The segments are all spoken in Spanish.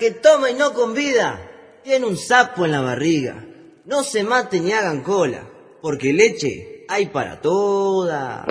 que toma y no convida, tiene un sapo en la barriga. No se maten ni hagan cola, porque leche hay para todas.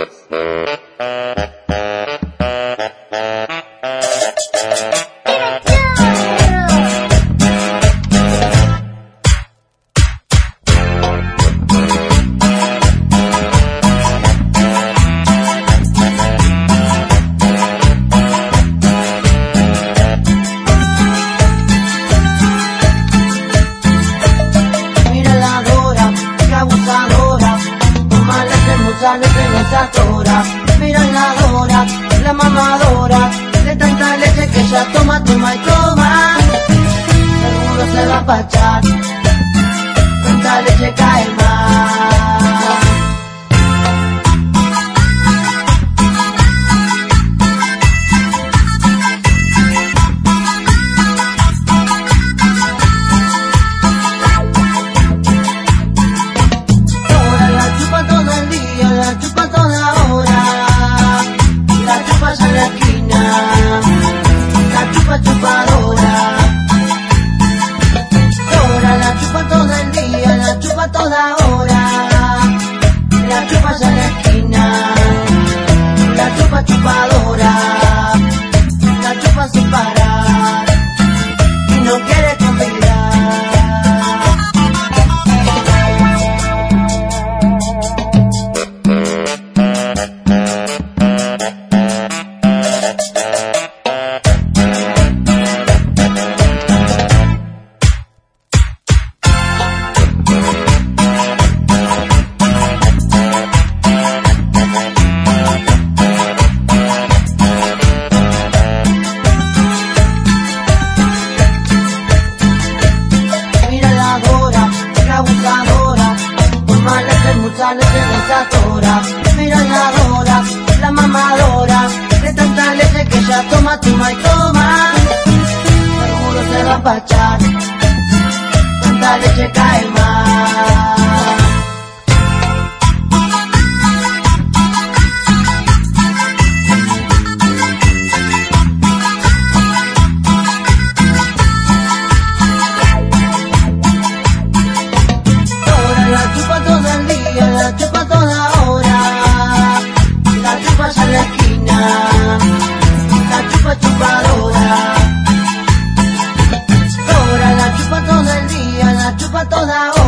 pa' toda hora.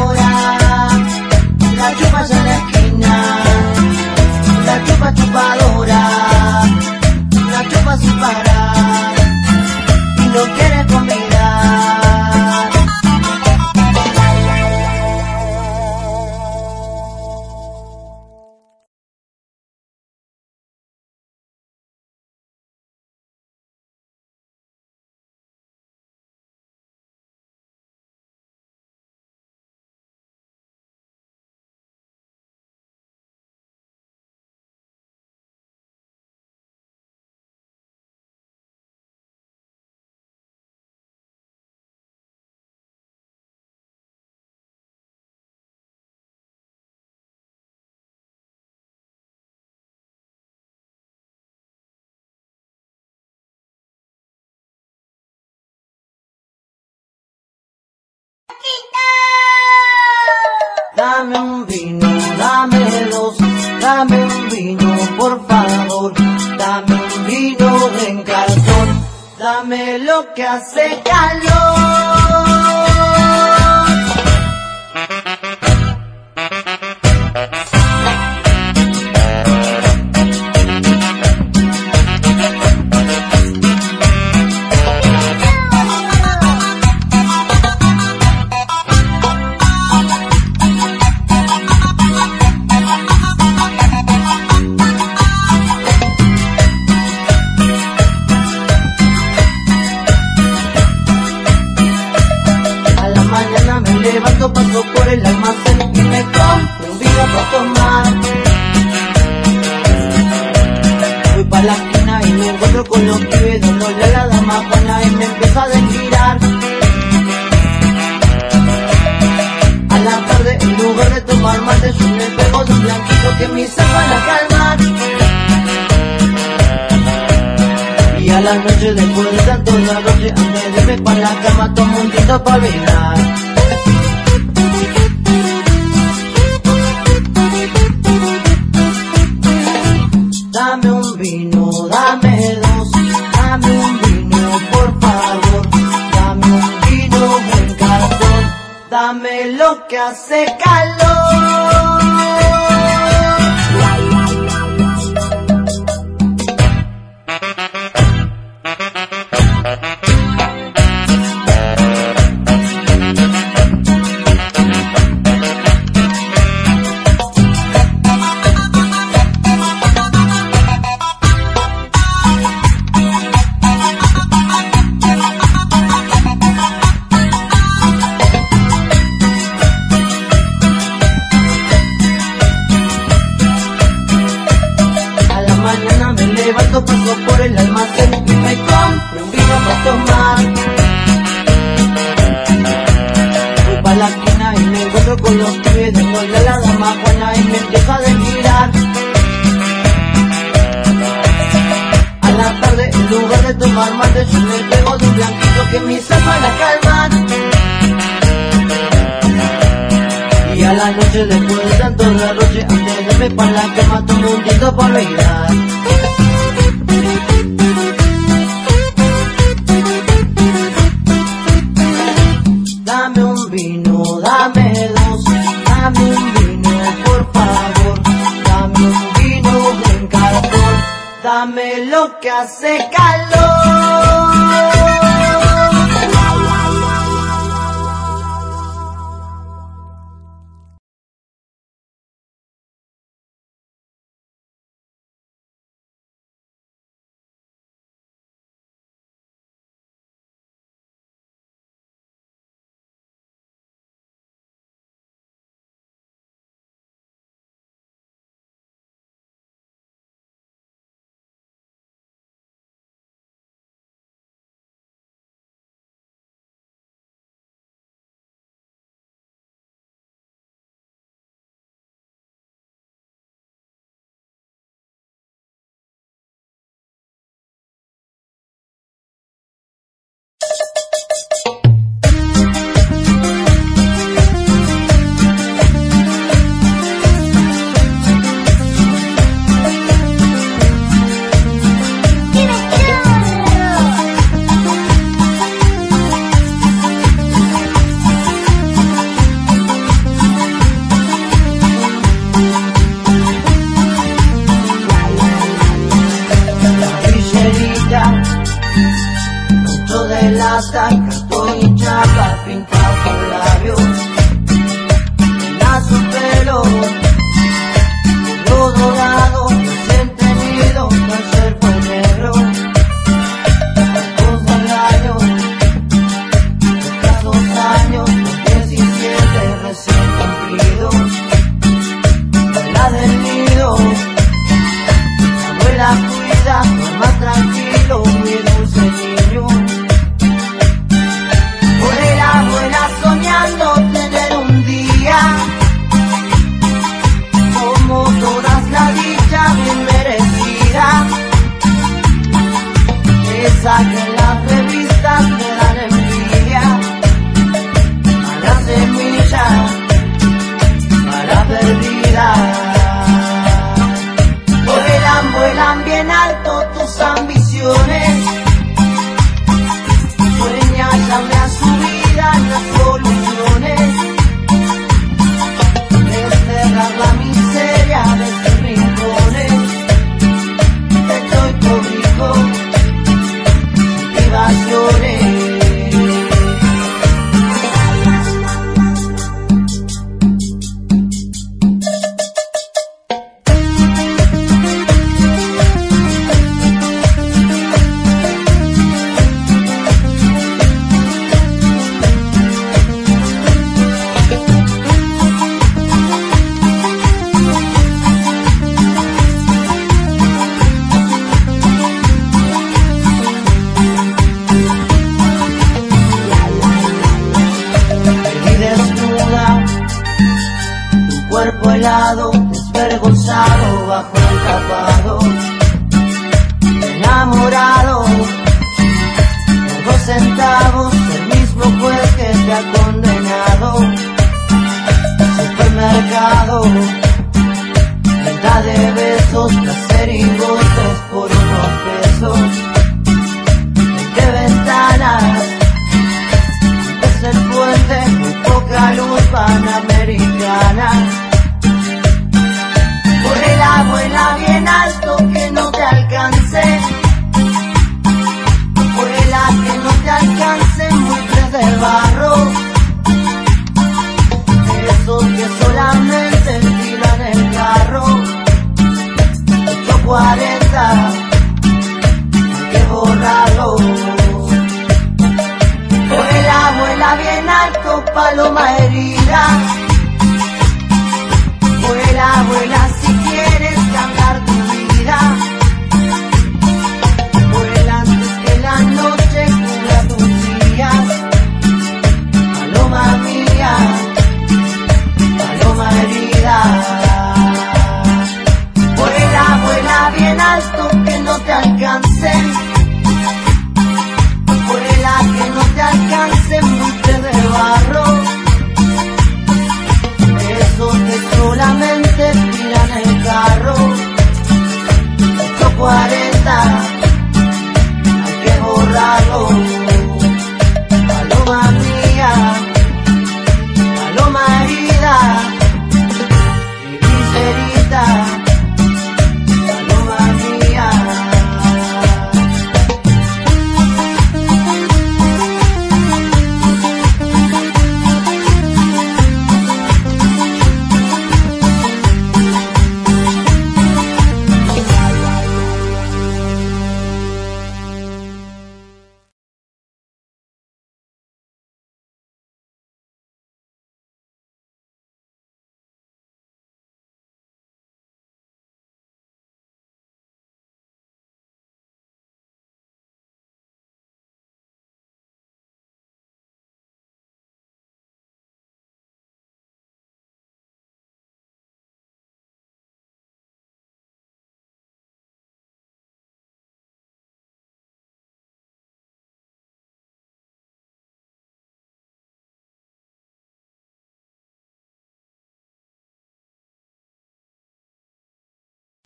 Dame lo que hace calor. la noche, después de tanto la noche, antes de irme para la cama, tomo un tito para olvidar.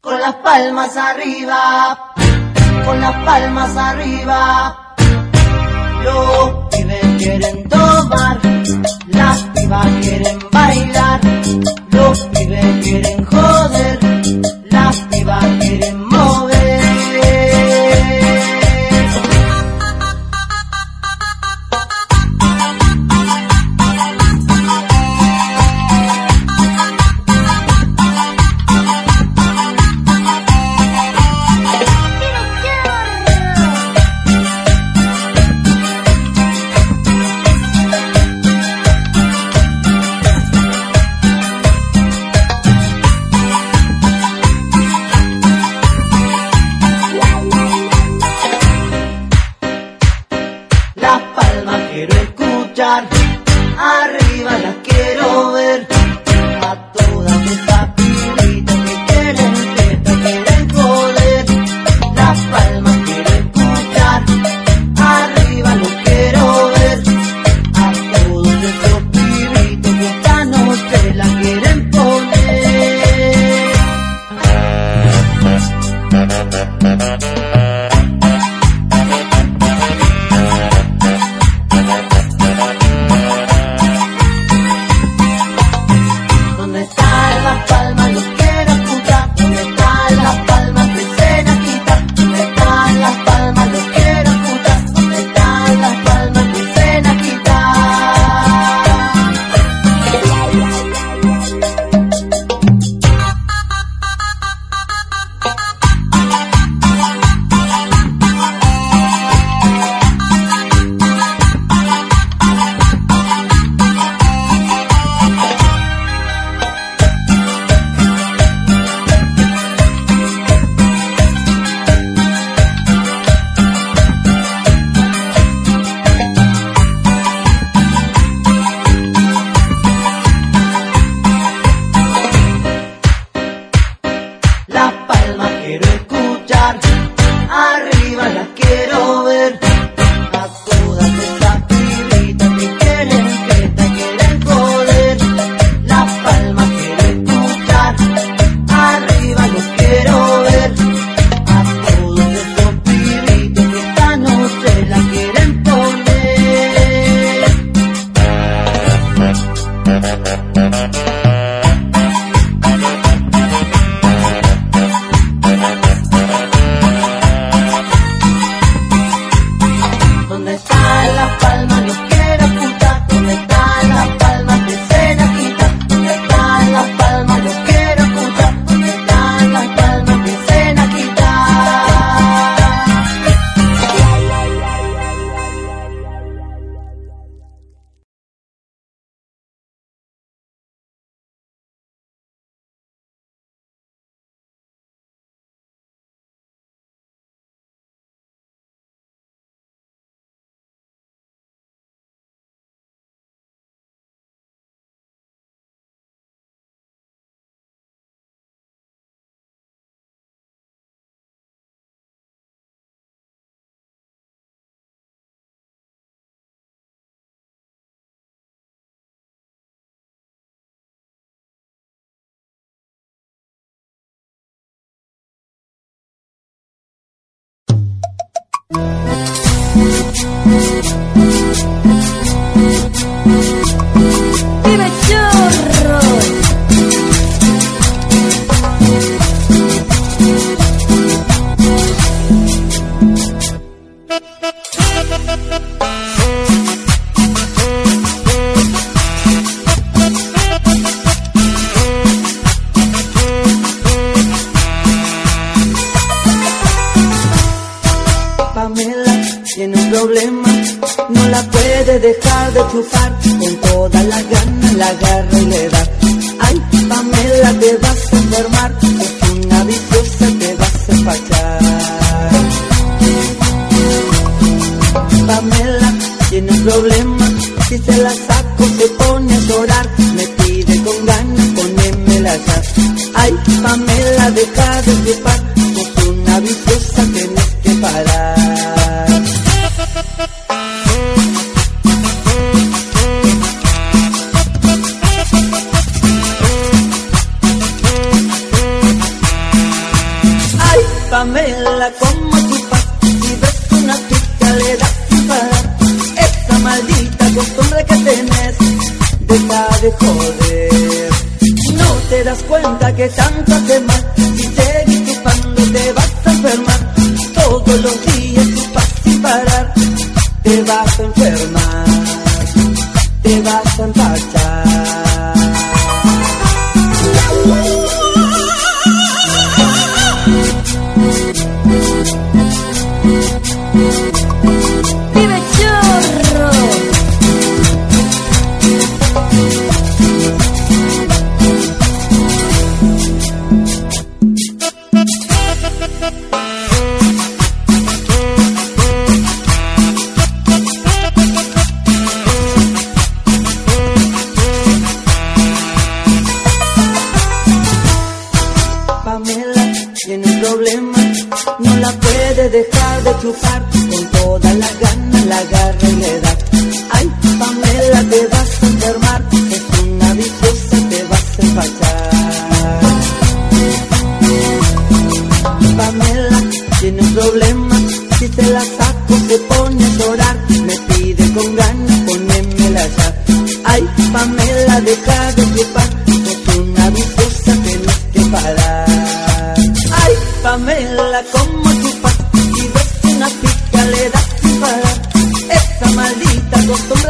con las palmas arriba, con las palmas arriba. Los pibes quieren tomar, las pibas quieren bailar, los pibes quieren joder, las pibas quieren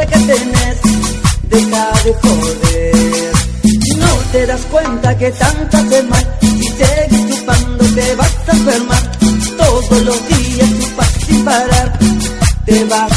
que tenés, deja de joder. No te das cuenta que tanto hace mal, si sigues chupando te vas a enfermar. Todos los días chupas sin parar, te vas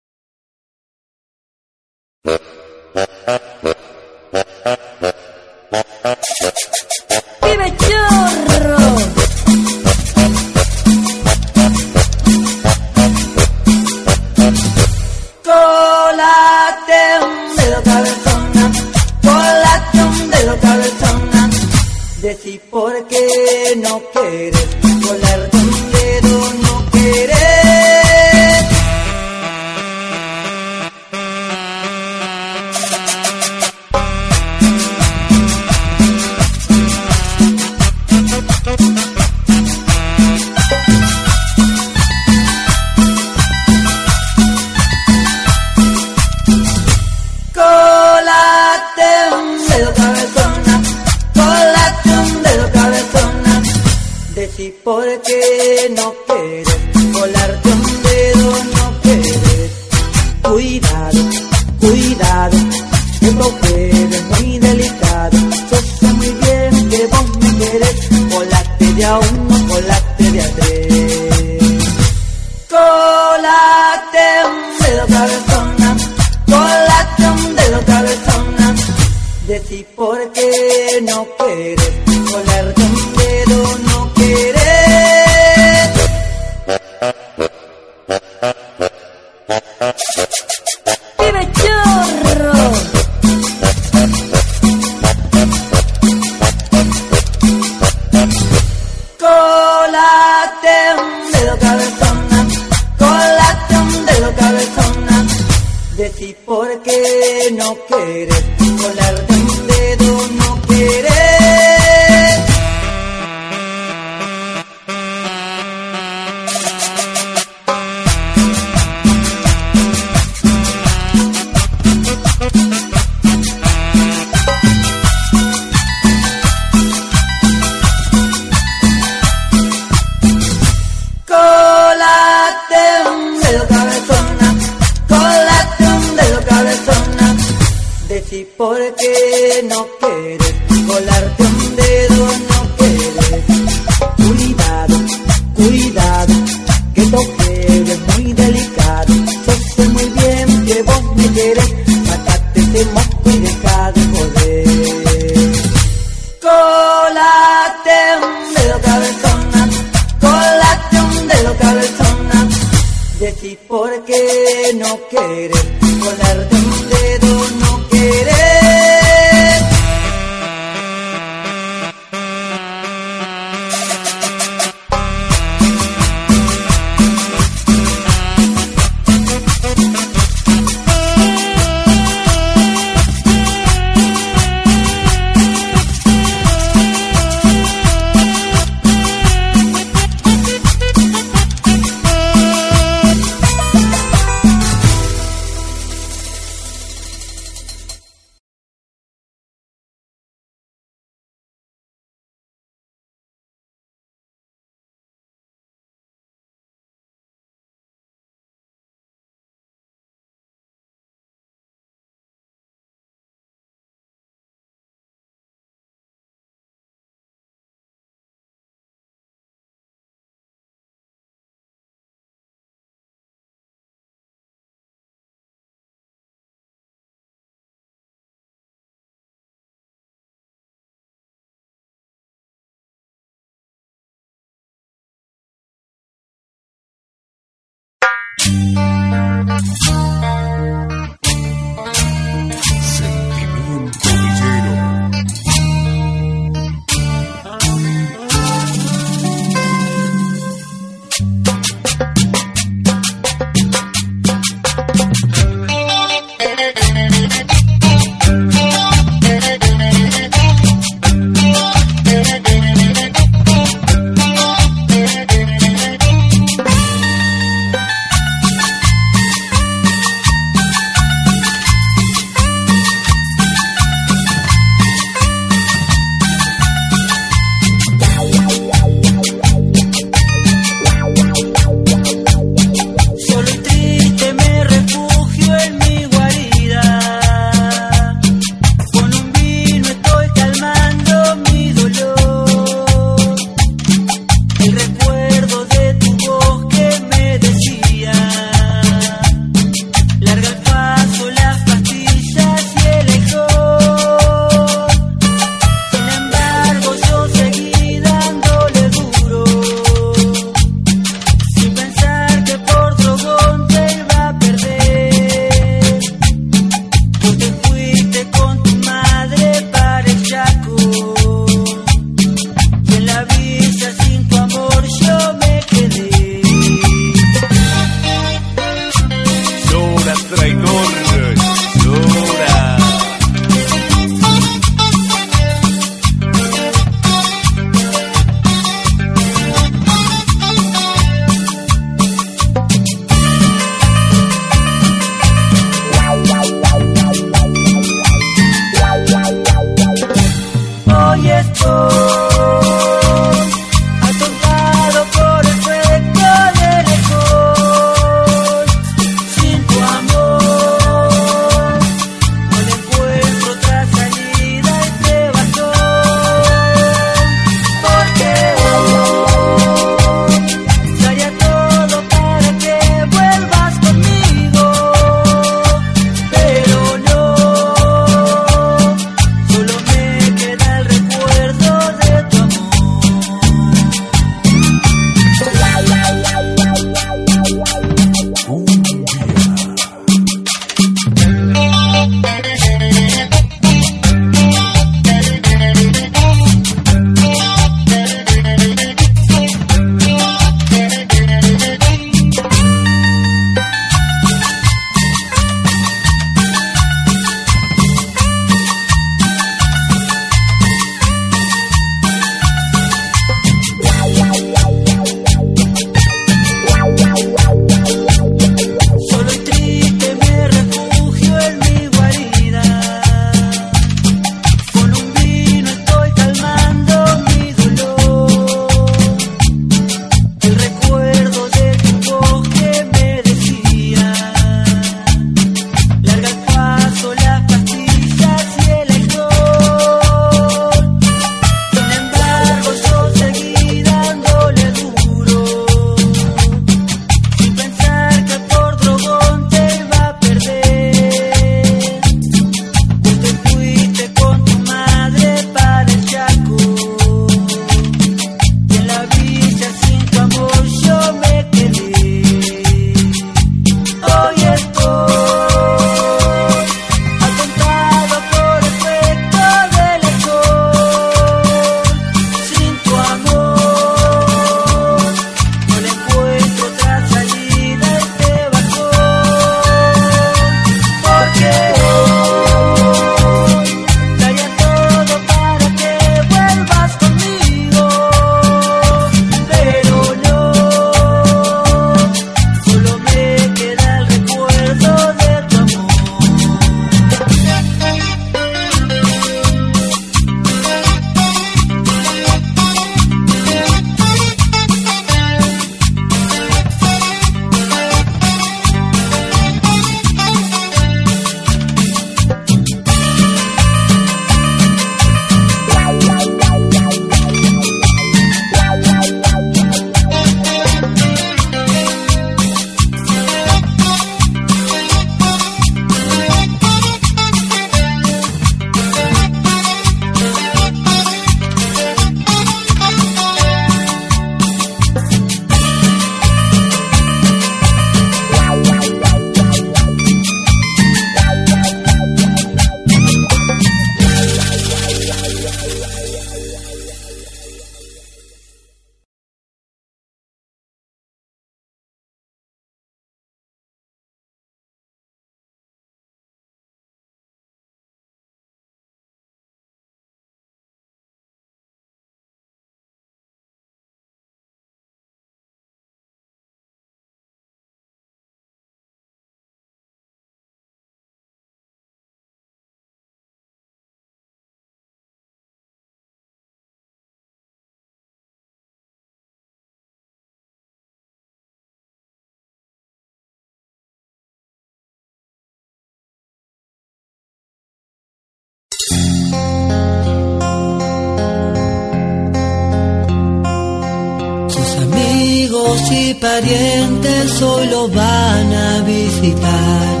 y parientes hoy lo van a visitar.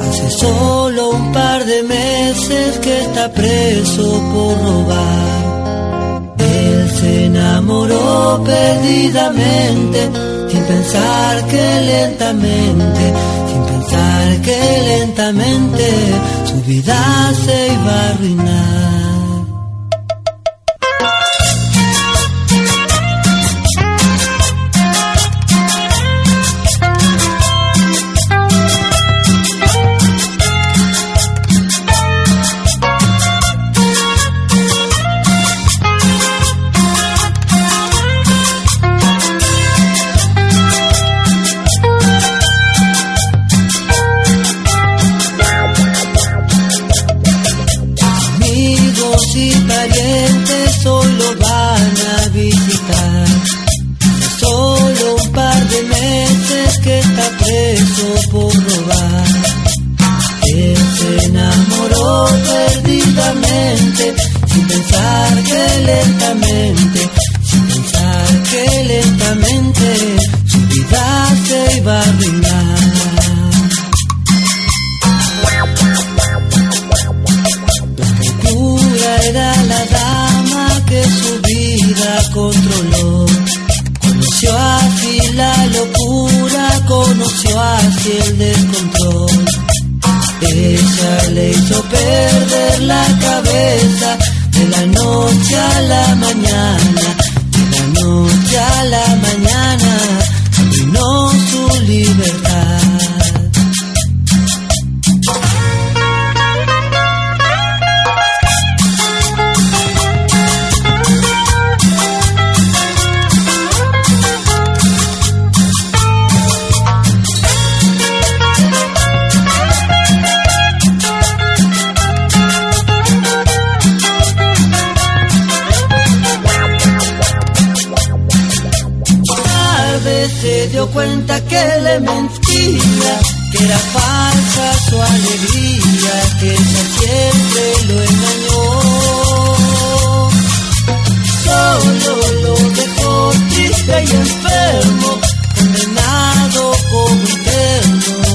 Hace solo un par de meses que está preso por robar. Él se enamoró perdidamente, sin pensar que lentamente, sin pensar que lentamente su vida se iba a arruinar. sin pensar que lentamente, sin pensar que lentamente, su vida se iba a arruinar. La criatura era la dama que su vida controló, conoció así la locura, conoció así el descontrol cabeza le hizo perder la cabeza de la noche a la mañana, de la noche a la mañana, caminó su libertad. que le mentía, que era falsa su alegría, que ella siempre lo engañó. Solo lo dejó triste y enfermo, condenado como eterno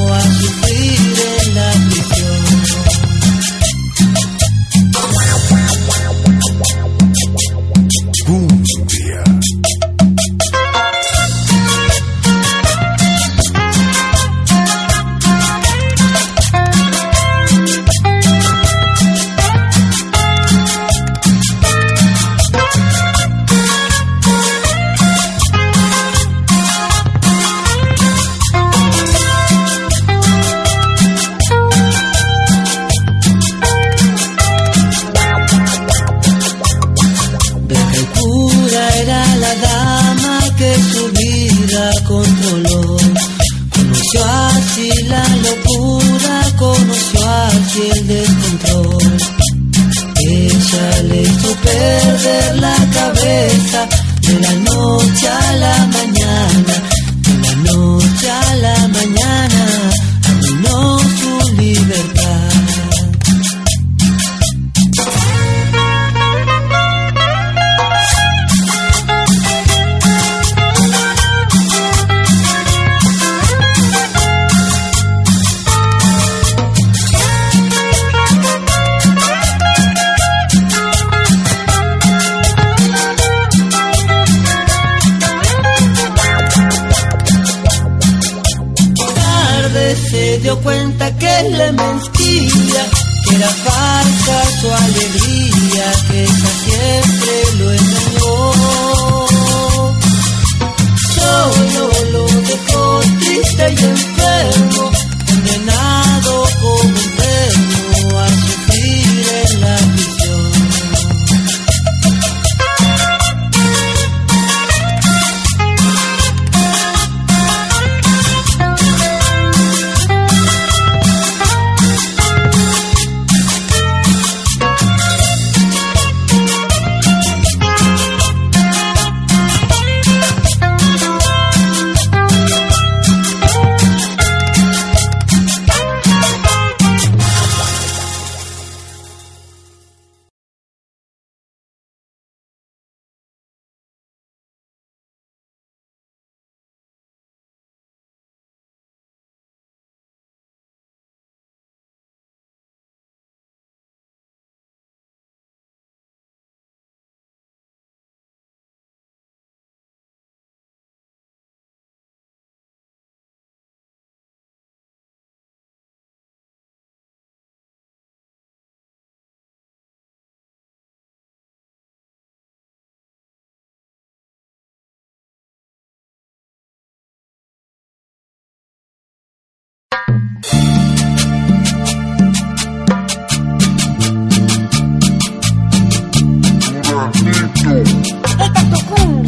Juanito. Esta es.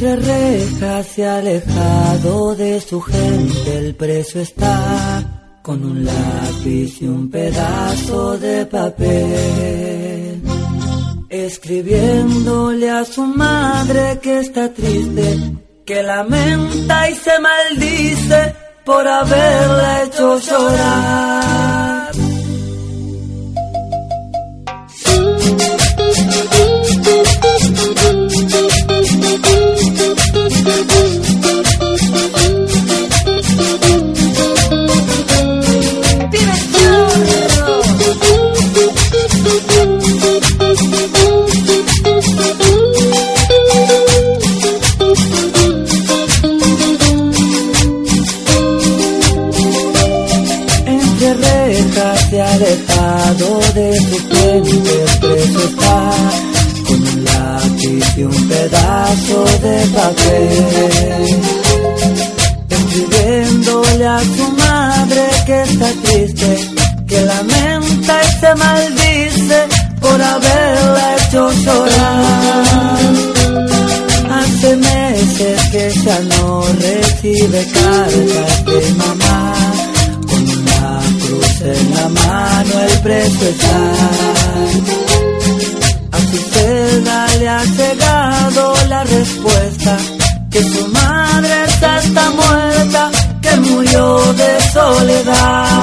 Entre rejas y alejado de su gente el preso está con un lápiz y un pedazo de papel. Escribiéndole a su madre que está triste, que lamenta y se maldice por haberla hecho llorar. Alejado de el preso está y un pedazo de papel. Escribiéndole a su madre que está triste, que lamenta y se maldice por haberla hecho llorar. Hace meses que ya no recibe cartas de mamá. Con una cruz en la mano el preso está. Celda le ha llegado la respuesta que su madre está, está muerta, que murió de soledad.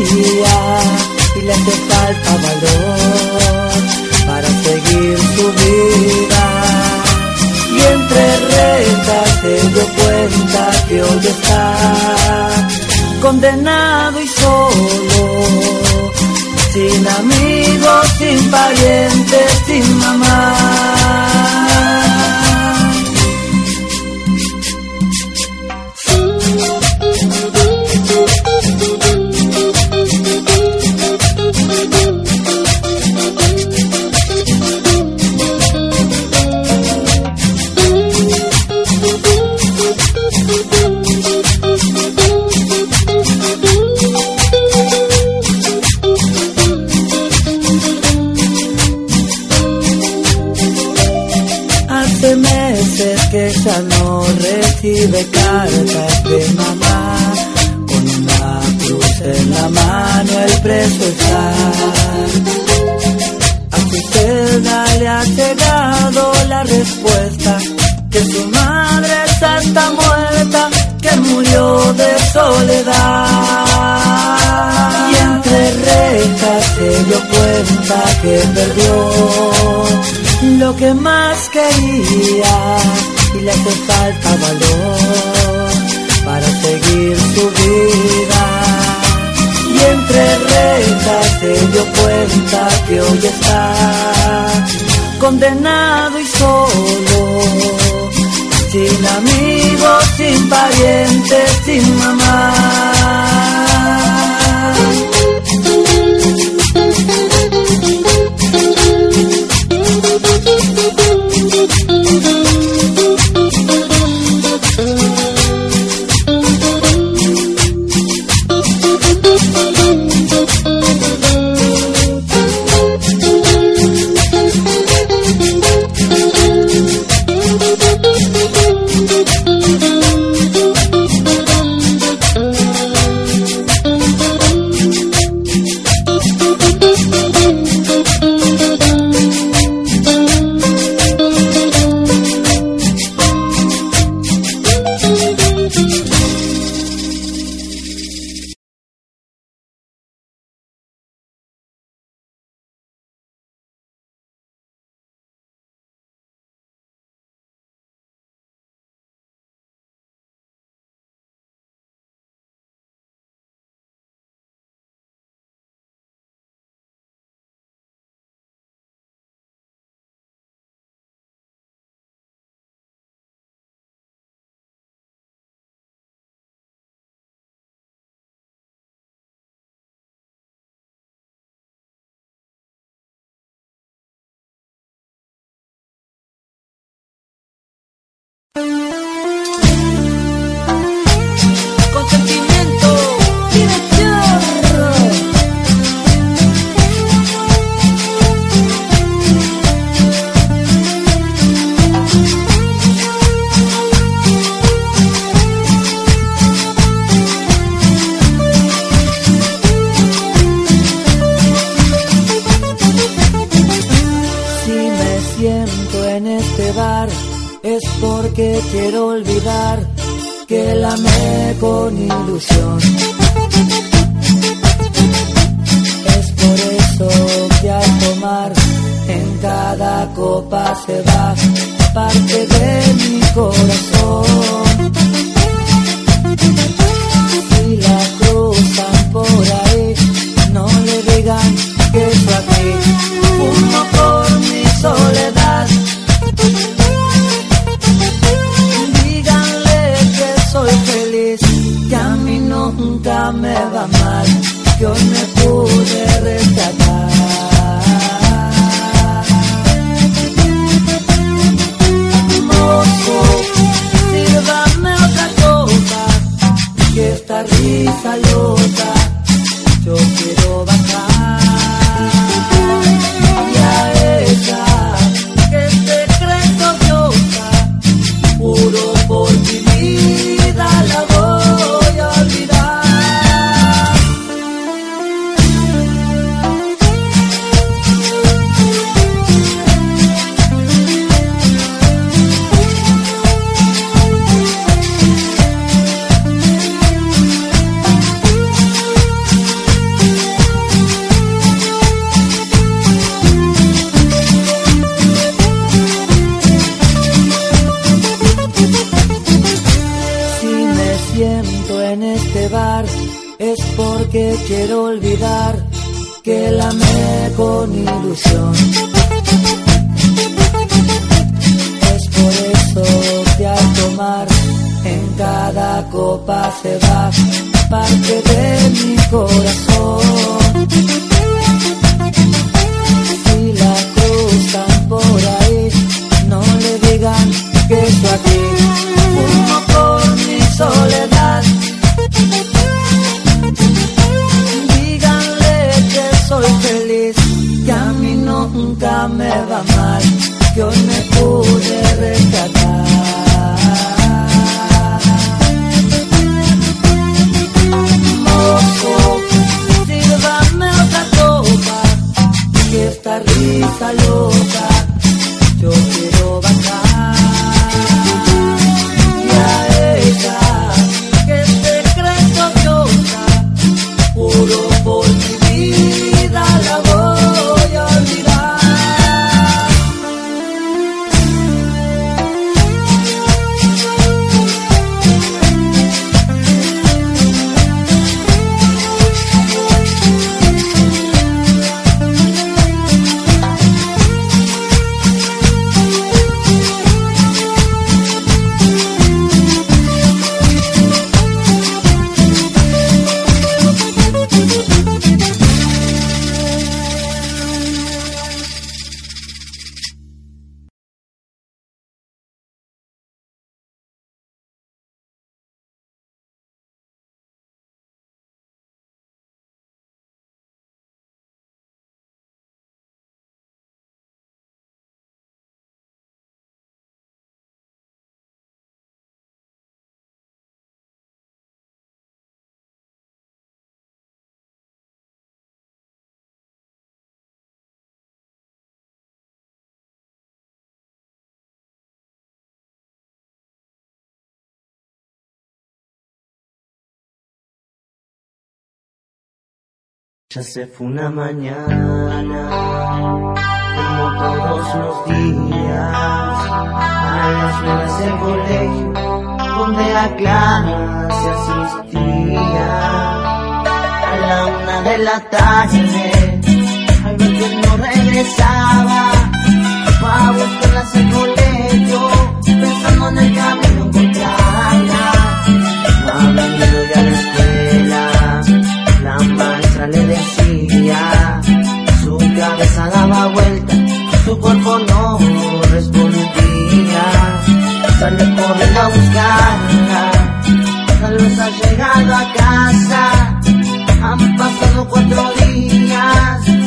Y le hace falta valor para seguir su vida. Y entre rejas se dio cuenta que hoy está condenado y solo, sin amigos, sin parientes, sin mamá. Recibe cartas de mamá. Con una cruz en la mano el preso está. A su celda le ha llegado la respuesta que su madre está muerta, que murió de soledad. Y entre rejas se dio cuenta que perdió lo que más quería le hace falta valor para seguir su vida. Y entre rejas se dio cuenta que hoy está condenado y solo, sin amigos, sin parientes, sin mamá. Quiero olvidar que la amé con ilusión. Es por eso que al tomar en cada copa se va parte de mi corazón. Ya se fue una mañana, como todos los días, a las nueve del colegio, donde a clase asistía. A la una de la tarde, al ver que no regresaba, a buscarla al colegio, pensando en el camino que traía. anda corriendo a buscarla. Tal vez ha llegado a casa, han pasado cuatro días.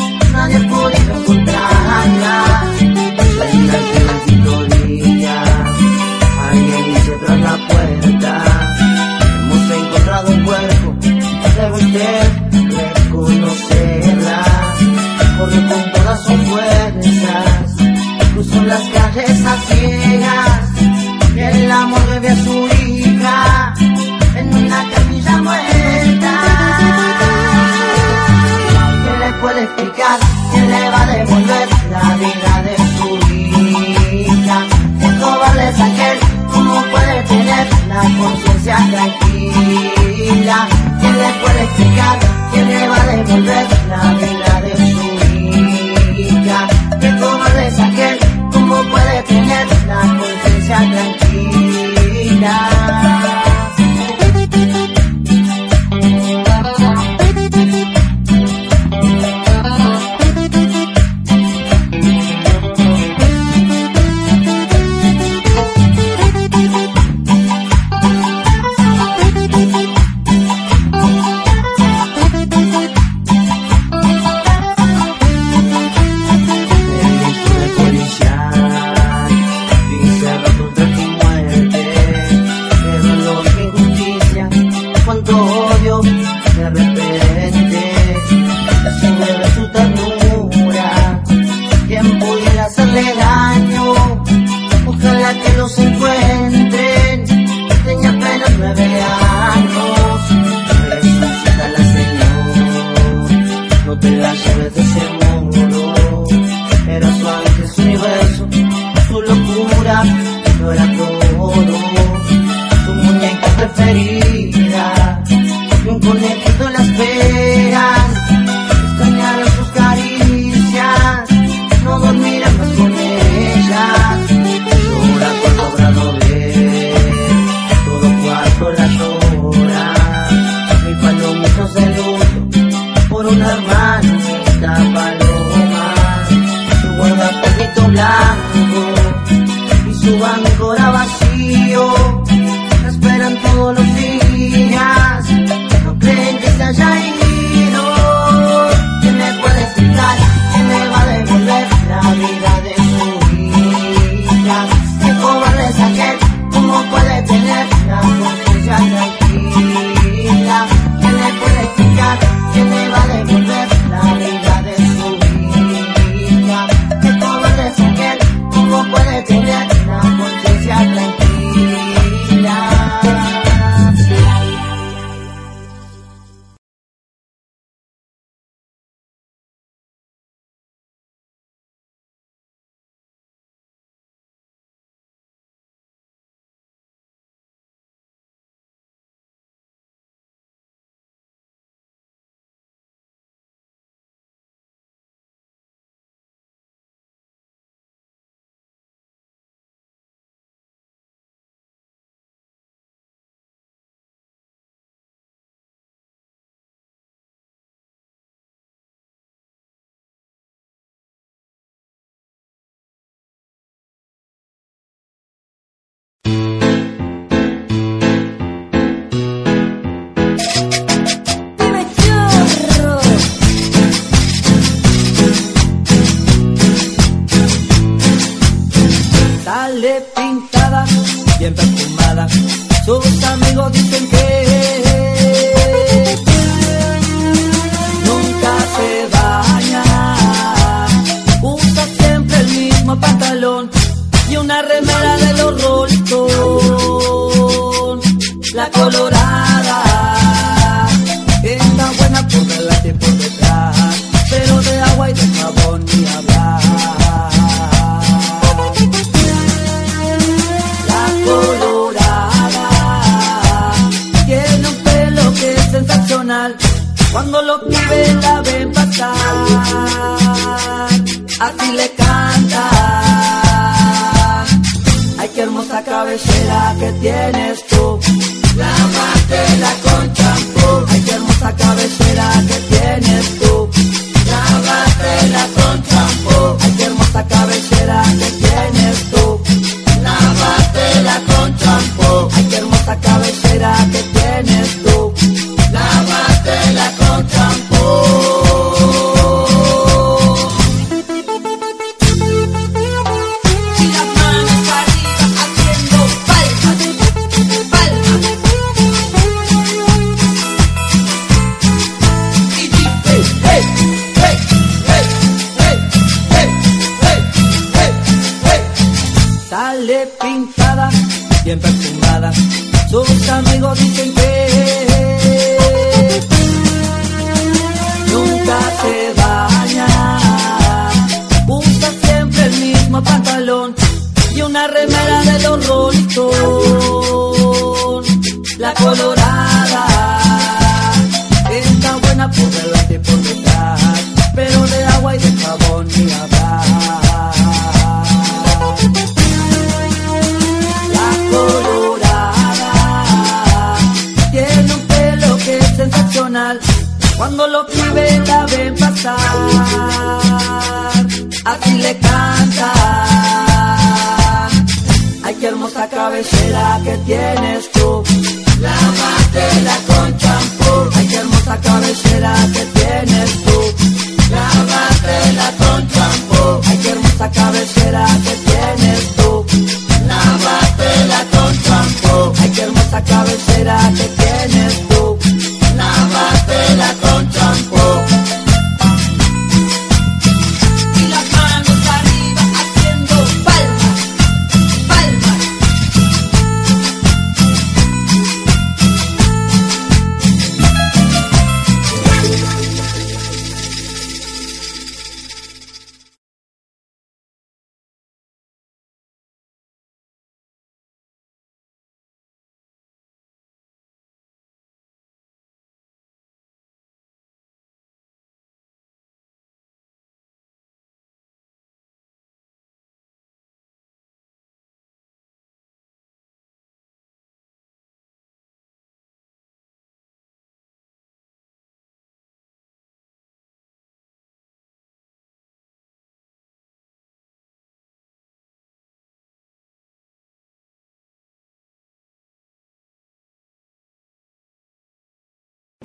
Dicen que Yeah. De los la colorada. Está buena por delante y por detrás, pero de agua y de jabón ni hablar. La colorada tiene un pelo que es sensacional. Cuando los pibes la ven pasar, así le cantan. Cabellera que tienes tú. Lávatela con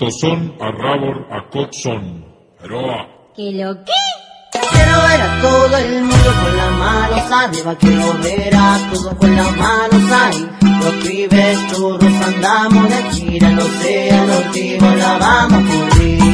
Toson a Rabor a. ¿Que lo qué? Quiero ver a todo el mundo con las manos arriba, quiero ver a todos con las manos ahí. Los pibes todos andamos de gira, no sea los vivos la vamos a cubrir.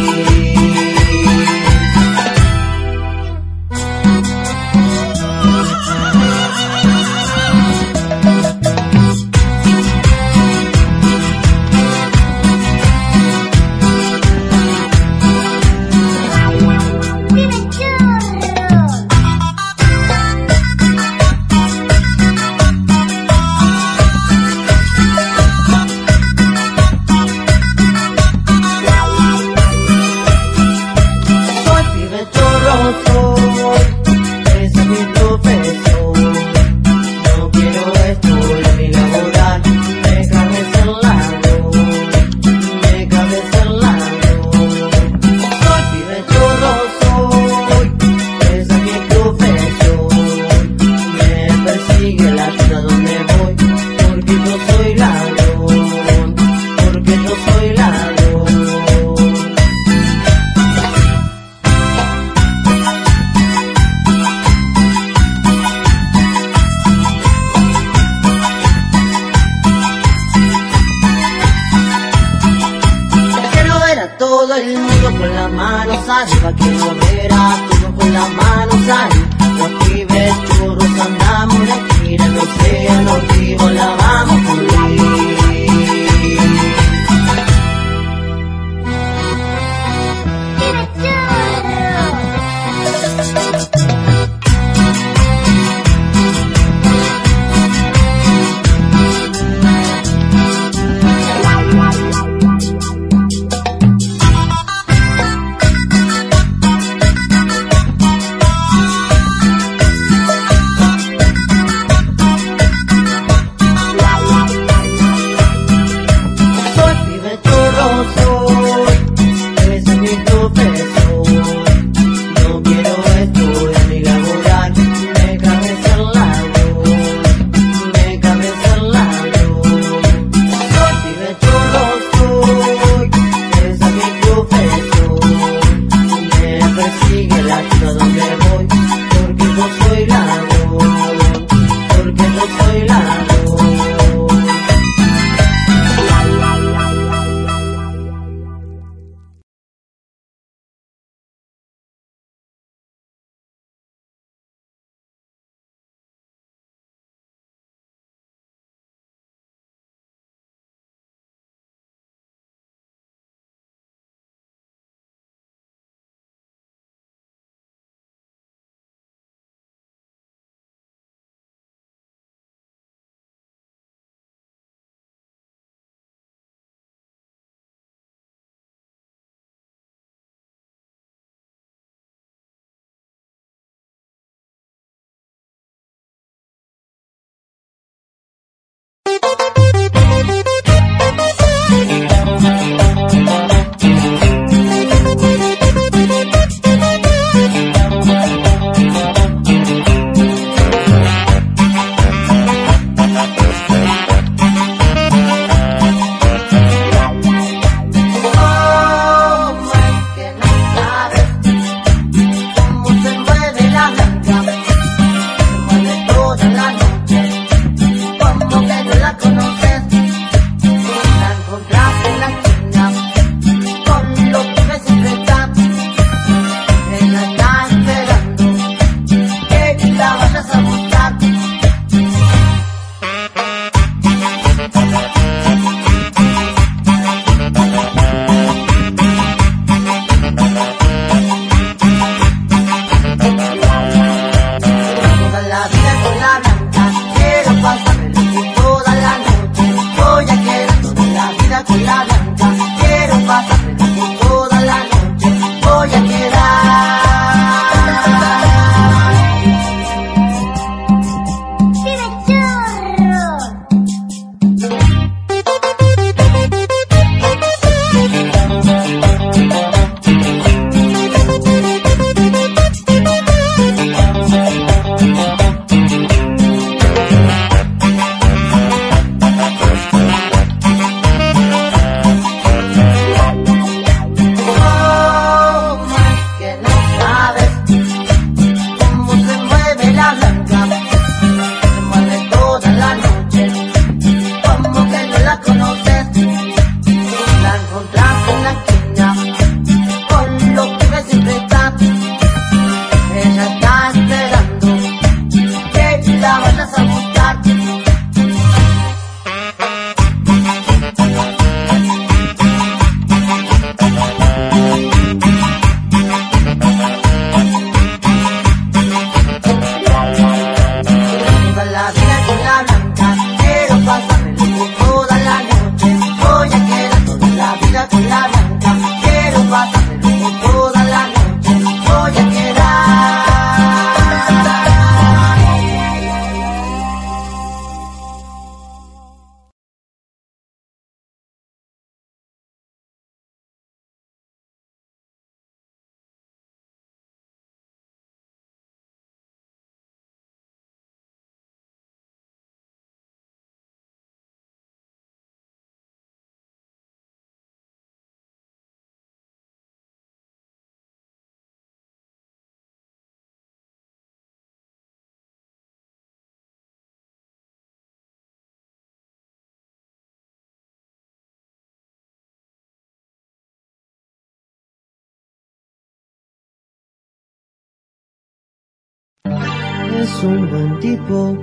es un buen tipo,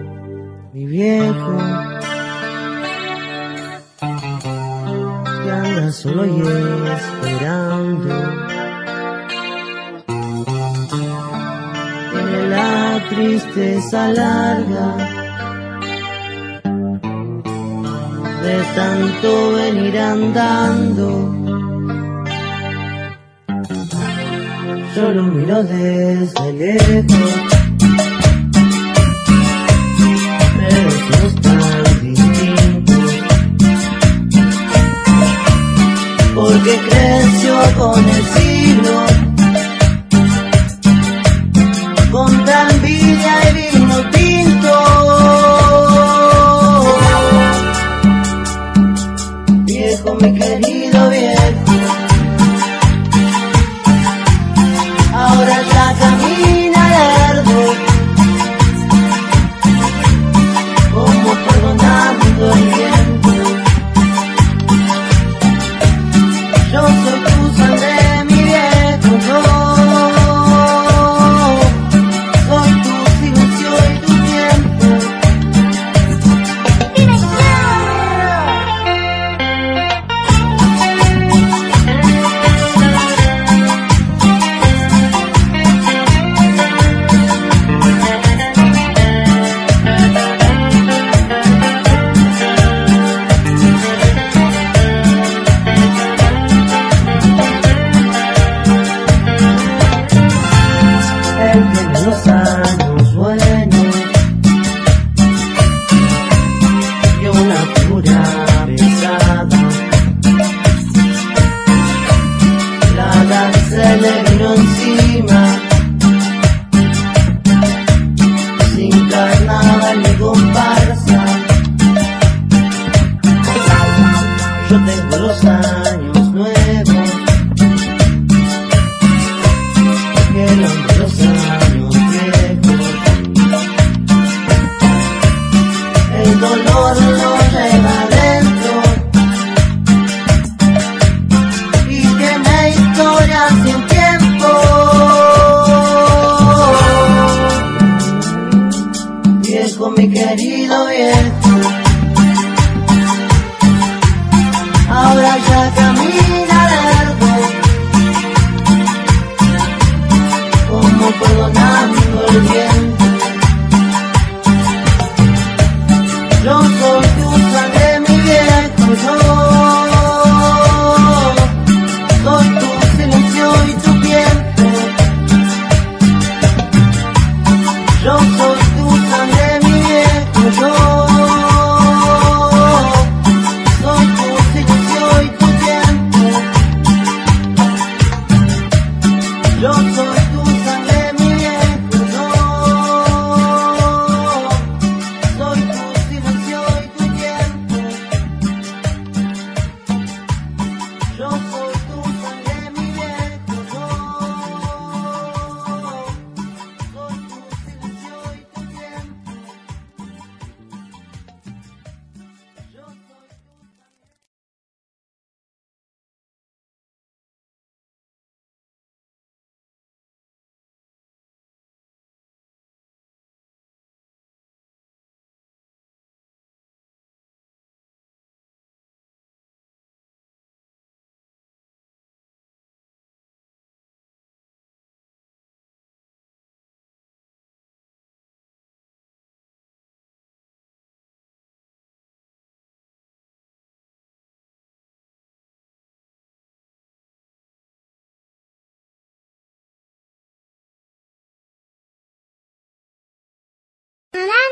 mi viejo. Que anda solo y esperando. Tiene la tristeza larga. De tanto venir andando. Solo miro desde lejos. Que creció con el siglo. Con tan vida y vino tinto. Viejo mi querido.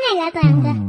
ありがと、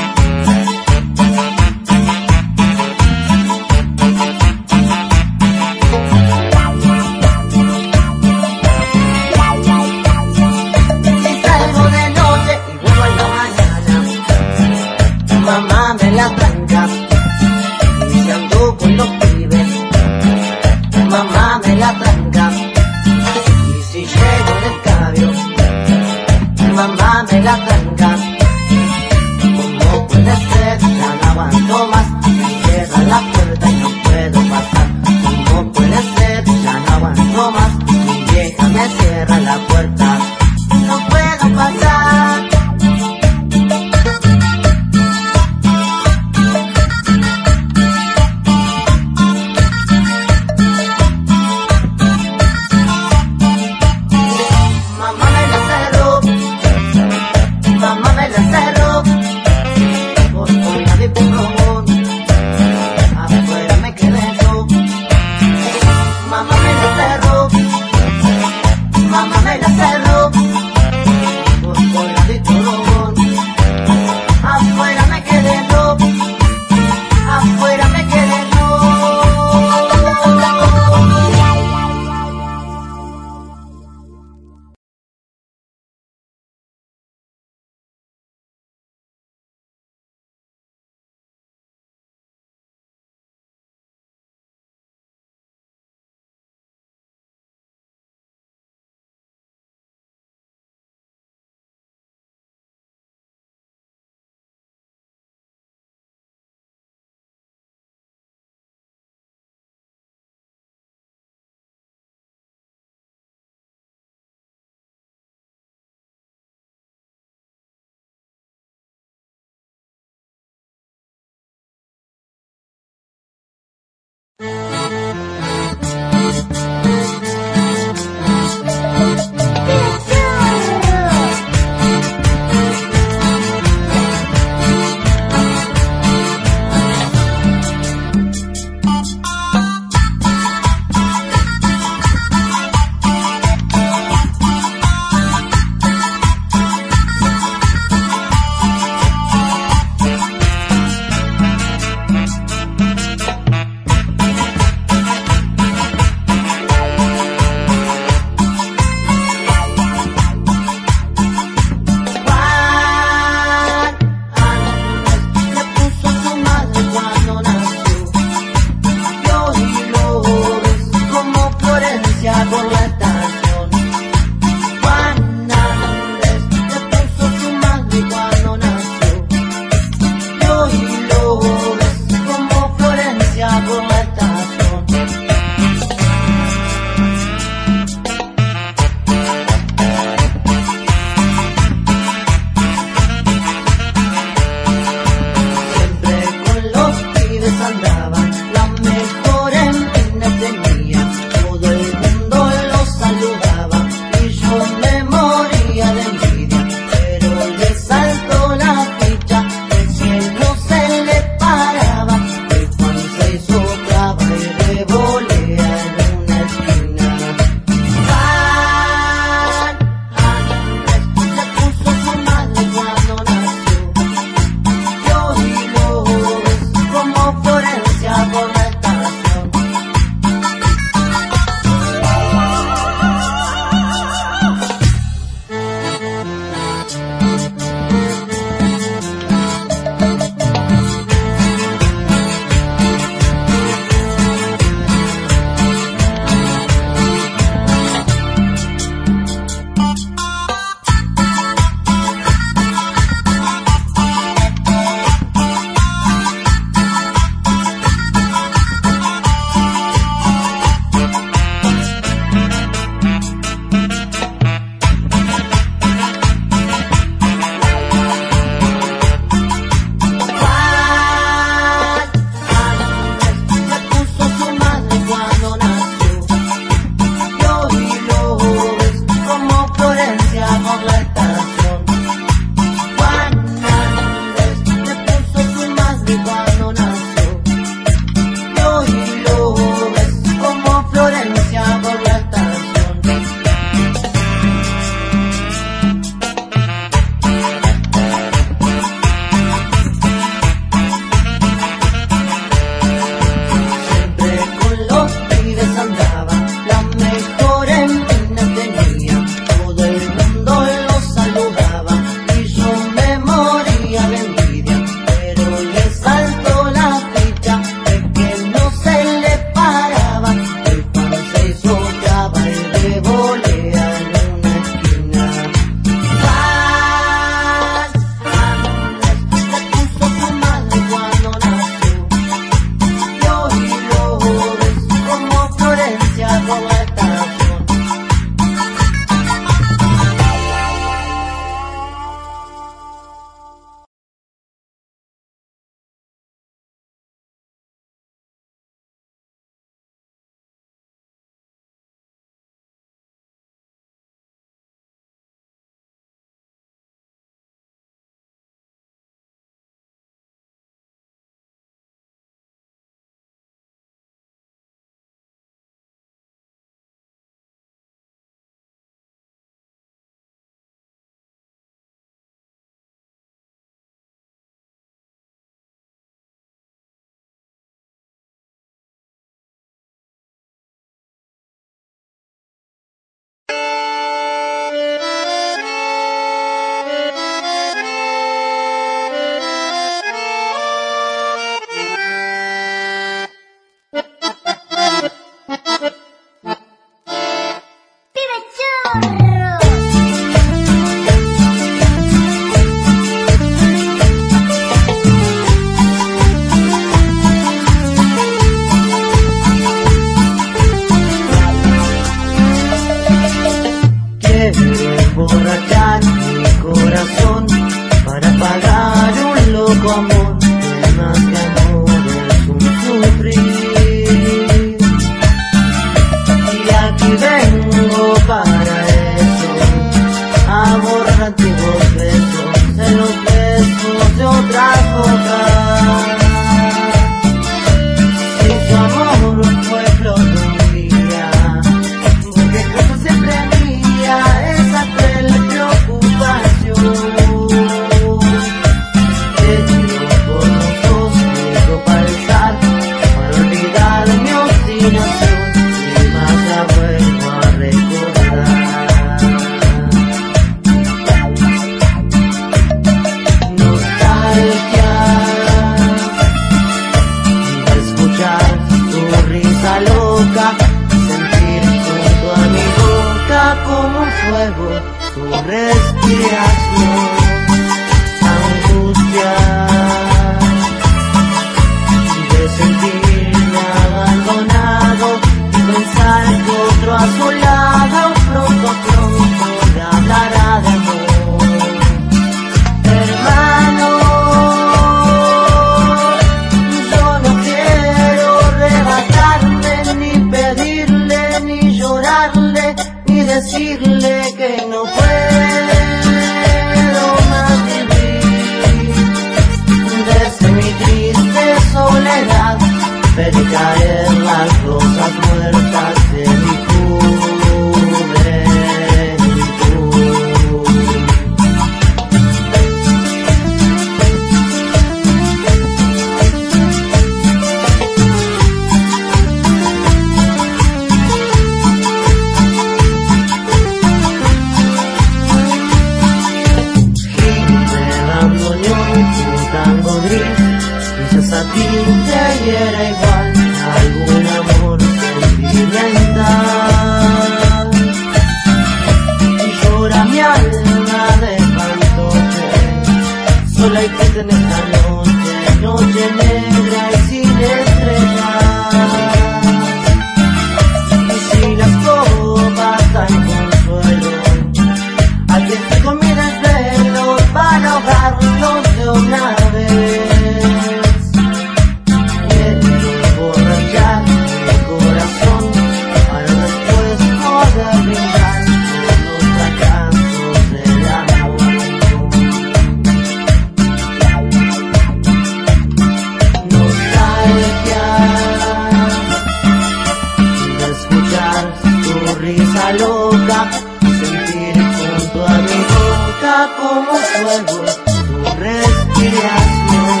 tu risa loca, sentir junto a mi boca como fuego tu respiración,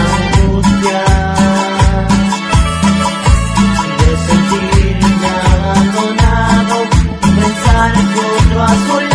angustia de sentirme abandonado, pensar que otro azul